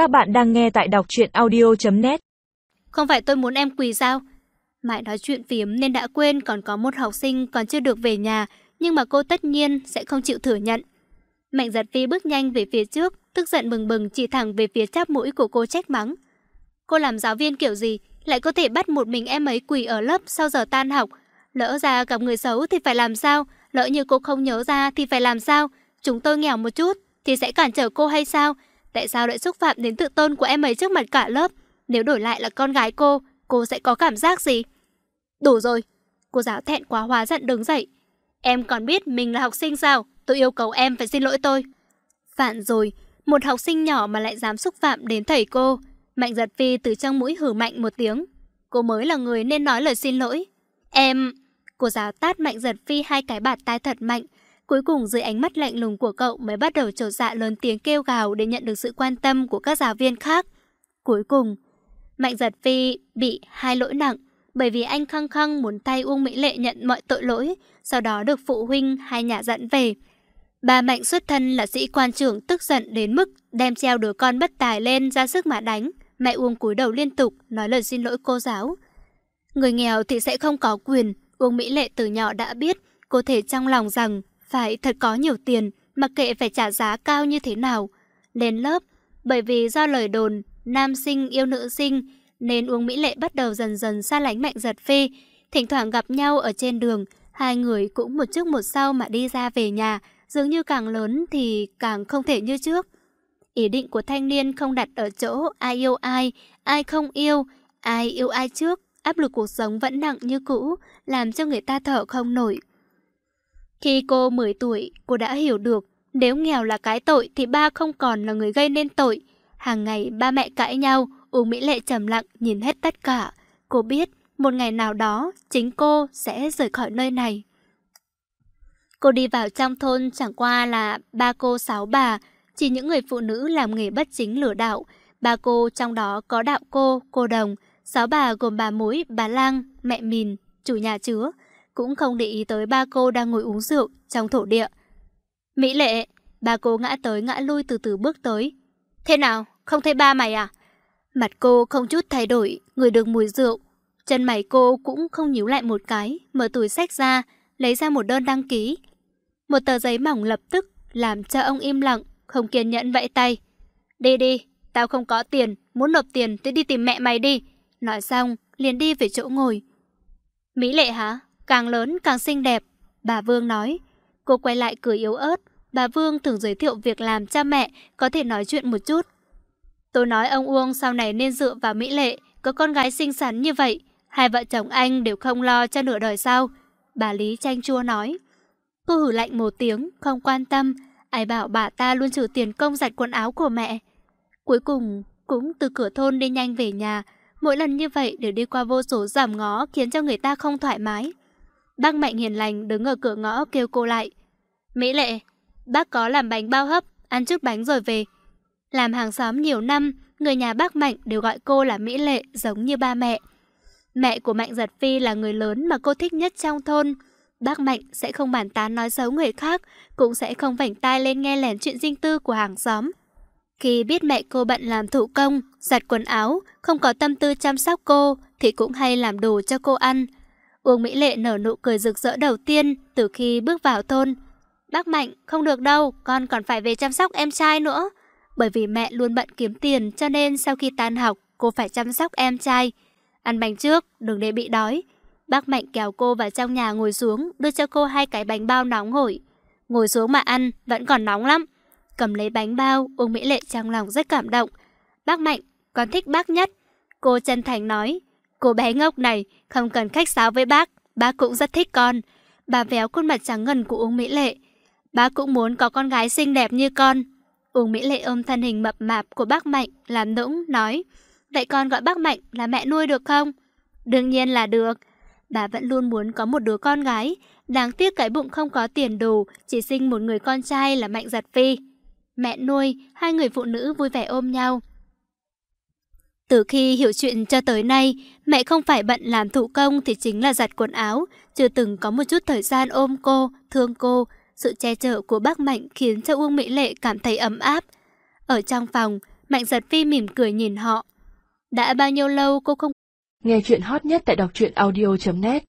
Các bạn đang nghe tại đọc truyện audio.net Không phải tôi muốn em quỳ sao? Mãi nói chuyện phiếm nên đã quên còn có một học sinh còn chưa được về nhà, nhưng mà cô tất nhiên sẽ không chịu thừa nhận. Mạnh giật phi bước nhanh về phía trước, tức giận bừng bừng chỉ thẳng về phía chắp mũi của cô trách mắng. Cô làm giáo viên kiểu gì, lại có thể bắt một mình em ấy quỳ ở lớp sau giờ tan học. Lỡ ra gặp người xấu thì phải làm sao? Lỡ như cô không nhớ ra thì phải làm sao? Chúng tôi nghèo một chút thì sẽ cản trở cô hay sao? Tại sao lại xúc phạm đến tự tôn của em ấy trước mặt cả lớp? Nếu đổi lại là con gái cô, cô sẽ có cảm giác gì? Đủ rồi. Cô giáo thẹn quá hóa giận đứng dậy. Em còn biết mình là học sinh sao? Tôi yêu cầu em phải xin lỗi tôi. Phản rồi, một học sinh nhỏ mà lại dám xúc phạm đến thầy cô. Mạnh giật phi từ trong mũi hử mạnh một tiếng. Cô mới là người nên nói lời xin lỗi. Em... Cô giáo tát mạnh giật phi hai cái bạt tai thật mạnh. Cuối cùng dưới ánh mắt lạnh lùng của cậu mới bắt đầu trột dạ lớn tiếng kêu gào để nhận được sự quan tâm của các giáo viên khác. Cuối cùng, Mạnh giật phi bị hai lỗi nặng bởi vì anh khăng khăng muốn thay Uông Mỹ Lệ nhận mọi tội lỗi, sau đó được phụ huynh hai nhà dẫn về. Bà Mạnh xuất thân là sĩ quan trưởng tức giận đến mức đem treo đứa con bất tài lên ra sức mà đánh. Mẹ Uông cúi đầu liên tục nói lời xin lỗi cô giáo. Người nghèo thì sẽ không có quyền, Uông Mỹ Lệ từ nhỏ đã biết, cô thể trong lòng rằng phải thật có nhiều tiền, mặc kệ phải trả giá cao như thế nào. Lên lớp, bởi vì do lời đồn, nam sinh yêu nữ sinh, nên Uông Mỹ Lệ bắt đầu dần dần xa lánh Mạnh Giật Phi. Thỉnh thoảng gặp nhau ở trên đường, hai người cũng một trước một sau mà đi ra về nhà, dường như càng lớn thì càng không thể như trước. Ý định của thanh niên không đặt ở chỗ ai yêu ai, ai không yêu, ai yêu ai trước, áp lực cuộc sống vẫn nặng như cũ, làm cho người ta thở không nổi. Khi cô 10 tuổi, cô đã hiểu được nếu nghèo là cái tội thì ba không còn là người gây nên tội. Hàng ngày ba mẹ cãi nhau, Uông Mỹ Lệ trầm lặng nhìn hết tất cả. Cô biết một ngày nào đó chính cô sẽ rời khỏi nơi này. Cô đi vào trong thôn chẳng qua là ba cô sáu bà, chỉ những người phụ nữ làm nghề bất chính lừa đảo. Ba cô trong đó có đạo cô, cô đồng, sáu bà gồm bà mối, bà lang, mẹ mìn, chủ nhà chứa cũng không để ý tới ba cô đang ngồi uống rượu trong thổ địa. Mỹ lệ, ba cô ngã tới ngã lui từ từ bước tới. Thế nào, không thấy ba mày à? Mặt cô không chút thay đổi, người được mùi rượu. Chân mày cô cũng không nhíu lại một cái, mở túi sách ra, lấy ra một đơn đăng ký. Một tờ giấy mỏng lập tức làm cho ông im lặng, không kiên nhẫn vẫy tay. Đi đi, tao không có tiền, muốn nộp tiền thì đi tìm mẹ mày đi. Nói xong, liền đi về chỗ ngồi. Mỹ lệ hả? Càng lớn càng xinh đẹp, bà Vương nói. Cô quay lại cười yếu ớt. Bà Vương thường giới thiệu việc làm cha mẹ, có thể nói chuyện một chút. Tôi nói ông Uông sau này nên dựa vào Mỹ Lệ, có con gái xinh xắn như vậy. Hai vợ chồng anh đều không lo cho nửa đời sau. Bà Lý chanh chua nói. Cô hử lạnh một tiếng, không quan tâm. Ai bảo bà ta luôn trừ tiền công giặt quần áo của mẹ. Cuối cùng, cũng từ cửa thôn đi nhanh về nhà. Mỗi lần như vậy đều đi qua vô số giảm ngó khiến cho người ta không thoải mái. Bác Mạnh hiền lành đứng ở cửa ngõ kêu cô lại. Mỹ Lệ, bác có làm bánh bao hấp, ăn chút bánh rồi về. Làm hàng xóm nhiều năm, người nhà bác Mạnh đều gọi cô là Mỹ Lệ giống như ba mẹ. Mẹ của Mạnh Giật Phi là người lớn mà cô thích nhất trong thôn. Bác Mạnh sẽ không bàn tán nói xấu người khác, cũng sẽ không vảnh tai lên nghe lén chuyện riêng tư của hàng xóm. Khi biết mẹ cô bận làm thủ công, giặt quần áo, không có tâm tư chăm sóc cô, thì cũng hay làm đồ cho cô ăn. Uông Mỹ Lệ nở nụ cười rực rỡ đầu tiên từ khi bước vào thôn. Bác Mạnh, không được đâu, con còn phải về chăm sóc em trai nữa. Bởi vì mẹ luôn bận kiếm tiền cho nên sau khi tan học, cô phải chăm sóc em trai. Ăn bánh trước, đừng để bị đói. Bác Mạnh kéo cô vào trong nhà ngồi xuống, đưa cho cô hai cái bánh bao nóng hổi. Ngồi xuống mà ăn, vẫn còn nóng lắm. Cầm lấy bánh bao, Uông Mỹ Lệ trong lòng rất cảm động. Bác Mạnh, con thích bác nhất. Cô chân thành nói, cô bé ngốc này, không cần khách sáo với bác, bác cũng rất thích con. Bà véo khuôn mặt trắng ngần của Uông Mỹ Lệ. Bác cũng muốn có con gái xinh đẹp như con. Uông Mỹ Lệ ôm thân hình mập mạp của bác Mạnh, làm nũng, nói. Vậy con gọi bác Mạnh là mẹ nuôi được không? Đương nhiên là được. Bà vẫn luôn muốn có một đứa con gái. Đáng tiếc cái bụng không có tiền đủ chỉ sinh một người con trai là Mạnh Giật Phi. Mẹ nuôi, hai người phụ nữ vui vẻ ôm nhau. Từ khi hiểu chuyện cho tới nay, mẹ không phải bận làm thủ công thì chính là giặt quần áo, chưa từng có một chút thời gian ôm cô, thương cô. Sự che chở của bác Mạnh khiến cho Uông Mỹ Lệ cảm thấy ấm áp. Ở trong phòng, Mạnh giật phi mỉm cười nhìn họ. Đã bao nhiêu lâu cô không... Nghe chuyện hot nhất tại đọc truyện audio.net